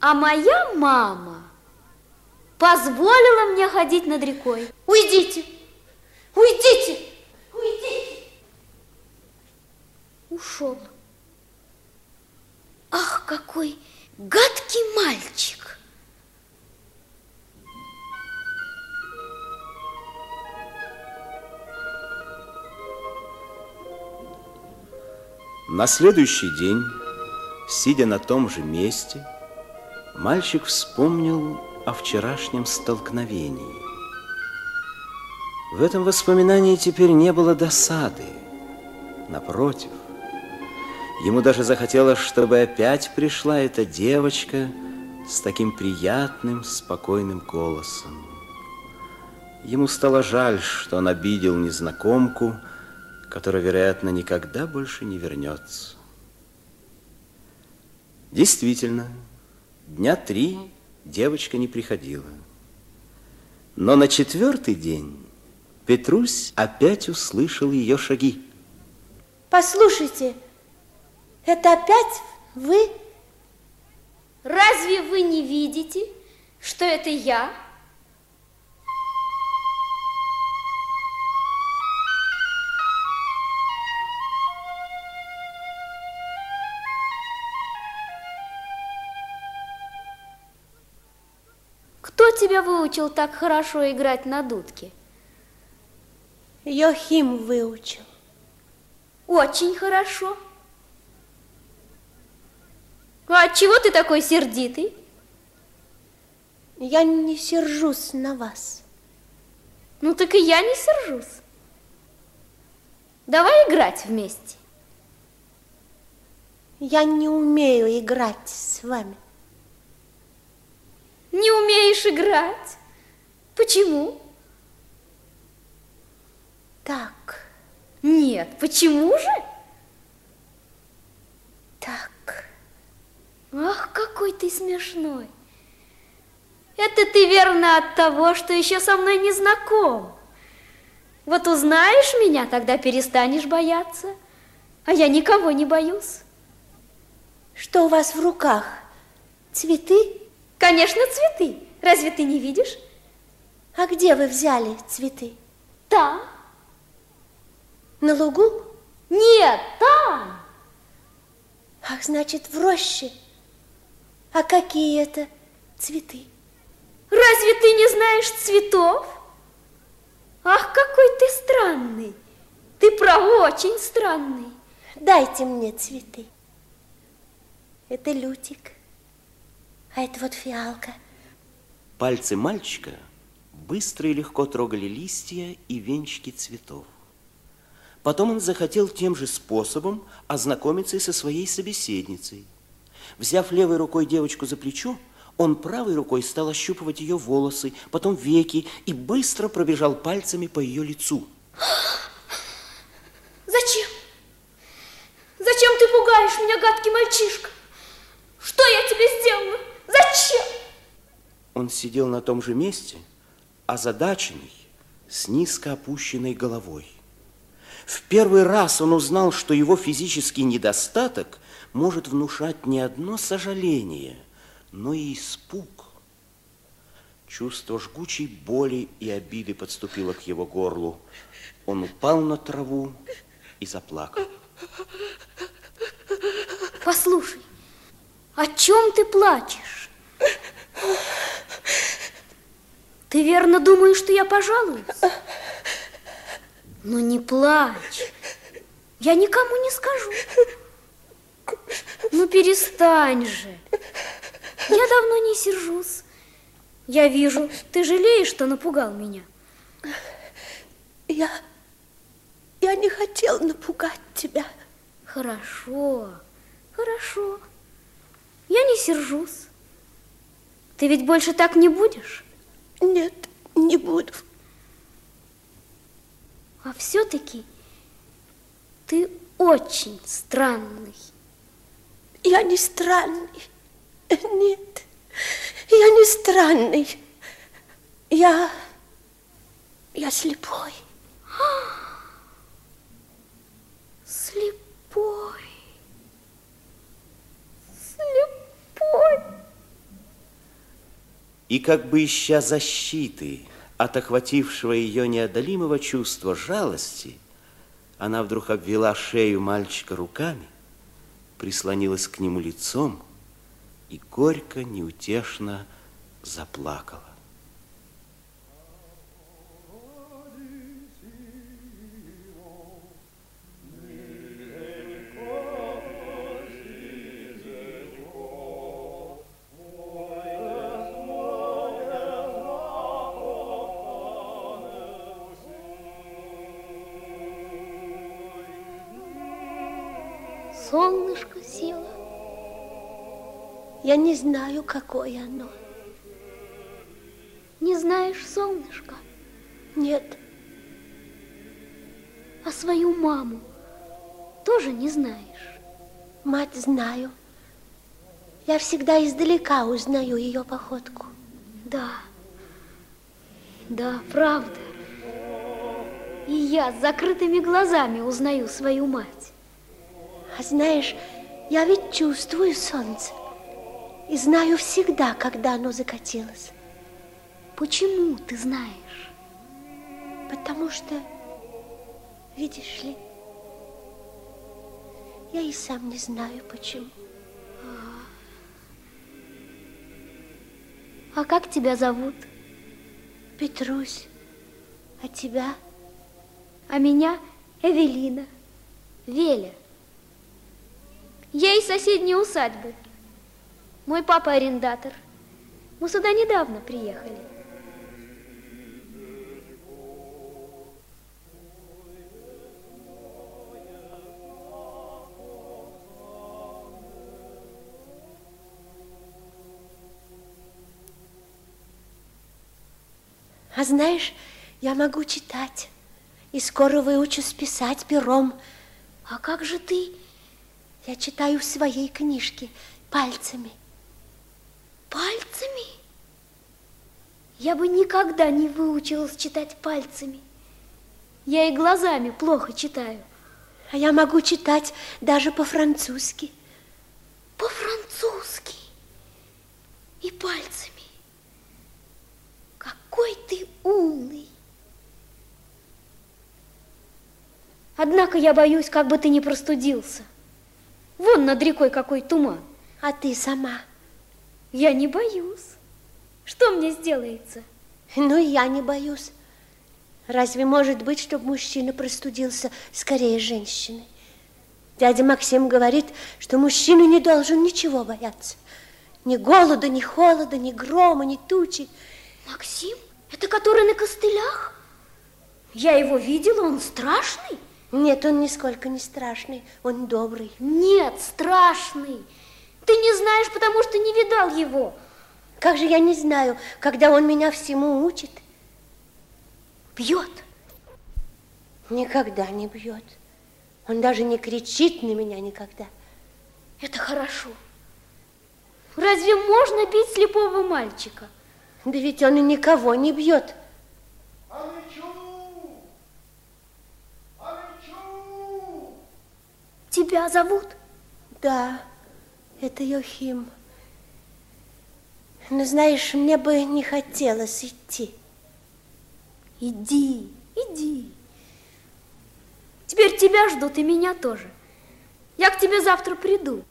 А моя мама позволила мне ходить над рекой. Уйдите! Уйдите! Уйдите! Ушел. Ах, какой гадкий мальчик! На следующий день, сидя на том же месте, мальчик вспомнил о вчерашнем столкновении. В этом воспоминании теперь не было досады. Напротив, ему даже захотелось, чтобы опять пришла эта девочка с таким приятным, спокойным голосом. Ему стало жаль, что он обидел незнакомку, которая, вероятно, никогда больше не вернется. Действительно, дня три девочка не приходила. Но на четвертый день Петрусь опять услышал ее шаги. Послушайте, это опять вы? Разве вы не видите, что это я? Кто тебя выучил так хорошо играть на дудке? Йохим выучил. Очень хорошо. А чего ты такой сердитый? Я не сержусь на вас. Ну так и я не сержусь. Давай играть вместе. Я не умею играть с вами. Не умеешь играть? Почему? Так. Нет, почему же? Так. Ах, какой ты смешной. Это ты верно от того, что еще со мной не знаком. Вот узнаешь меня, тогда перестанешь бояться. А я никого не боюсь. Что у вас в руках? Цветы? Конечно, цветы. Разве ты не видишь? А где вы взяли цветы? Там. На лугу? Нет, там. Ах, значит, в роще. А какие это цветы? Разве ты не знаешь цветов? Ах, какой ты странный. Ты право очень странный. Дайте мне цветы. Это лютик, а это вот фиалка. Пальцы мальчика быстро и легко трогали листья и венчики цветов. Потом он захотел тем же способом ознакомиться и со своей собеседницей. Взяв левой рукой девочку за плечо, он правой рукой стал ощупывать ее волосы, потом веки и быстро пробежал пальцами по ее лицу. Зачем? Зачем ты пугаешь меня, гадкий мальчишка? Что я тебе сделала? Зачем? Он сидел на том же месте, озадаченный, с низко опущенной головой. В первый раз он узнал, что его физический недостаток может внушать не одно сожаление, но и испуг. Чувство жгучей боли и обиды подступило к его горлу. Он упал на траву и заплакал. Послушай, о чем ты плачешь? Ты верно думаешь, что я пожалуюсь? Ну не плачь. Я никому не скажу. Ну перестань же. Я давно не сержусь. Я вижу, ты жалеешь, что напугал меня. Я... Я не хотел напугать тебя. Хорошо, хорошо. Я не сержусь. Ты ведь больше так не будешь? Нет, не буду. А все-таки ты очень странный. Я не странный. Нет, я не странный. Я... Я слепой. Слепой. Слепой. И как бы ища защиты от охватившего ее неодолимого чувства жалости, она вдруг обвела шею мальчика руками, прислонилась к нему лицом и горько, неутешно заплакала. Солнышко село. Я не знаю, какое оно. Не знаешь, солнышко, Нет, а свою маму тоже не знаешь. мать знаю. Я всегда издалека узнаю ее походку. Да, да, правда. И я с закрытыми глазами узнаю свою мать. А знаешь, я ведь чувствую солнце. И знаю всегда, когда оно закатилось. Почему ты знаешь? Потому что, видишь ли, я и сам не знаю, почему. А как тебя зовут? Петрусь, а тебя? А меня Эвелина. Веля. Я из соседней усадьбы. Мой папа арендатор. Мы сюда недавно приехали. А знаешь, я могу читать. И скоро выучусь писать пером. А как же ты? Я читаю в своей книжке пальцами. Пальцами? Я бы никогда не выучилась читать пальцами. Я и глазами плохо читаю. А я могу читать даже по-французски. По-французски. И пальцами. Какой ты умный. Однако я боюсь, как бы ты не простудился. Вон над рекой какой туман. А ты сама? Я не боюсь. Что мне сделается? Ну, я не боюсь. Разве может быть, чтобы мужчина простудился скорее женщины? Дядя Максим говорит, что мужчина не должен ничего бояться. Ни голода, ни холода, ни грома, ни тучи. Максим? Это который на костылях? Я его видела, он страшный? Нет, он нисколько не страшный, он добрый. Нет, страшный. Ты не знаешь, потому что не видал его. Как же я не знаю, когда он меня всему учит? Бьет. Никогда не бьет. Он даже не кричит на меня никогда. Это хорошо. Разве можно бить слепого мальчика? Да ведь он и никого не бьет. Тебя зовут? Да, это Йохим. Но знаешь, мне бы не хотелось идти. Иди, иди. Теперь тебя ждут и меня тоже. Я к тебе завтра приду.